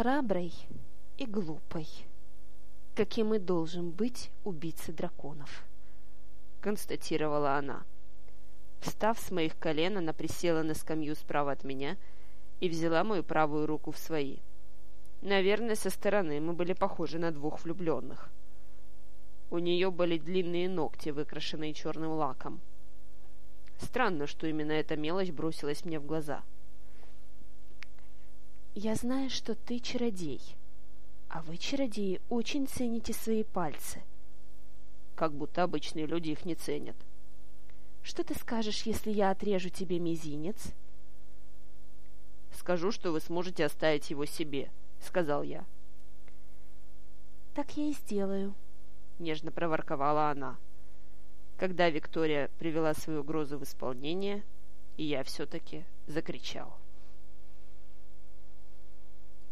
храброй и глупой, каким и должен быть убийца драконов, констатировала она. Встав с моих колен, она присела на скамью справа от меня и взяла мою правую руку в свои. Наверное, со стороны мы были похожи на двух влюбленных. У нее были длинные ногти, выкрашенные черным лаком. Странно, что именно эта мелочь бросилась мне в глаза. «Я знаю, что ты чародей, а вы, чародеи, очень цените свои пальцы». Как будто обычные люди их не ценят. Что ты скажешь, если я отрежу тебе мизинец? Скажу, что вы сможете оставить его себе, сказал я. Так я и сделаю, нежно проворковала она. Когда Виктория привела свою угрозу в исполнение, и я все-таки закричал.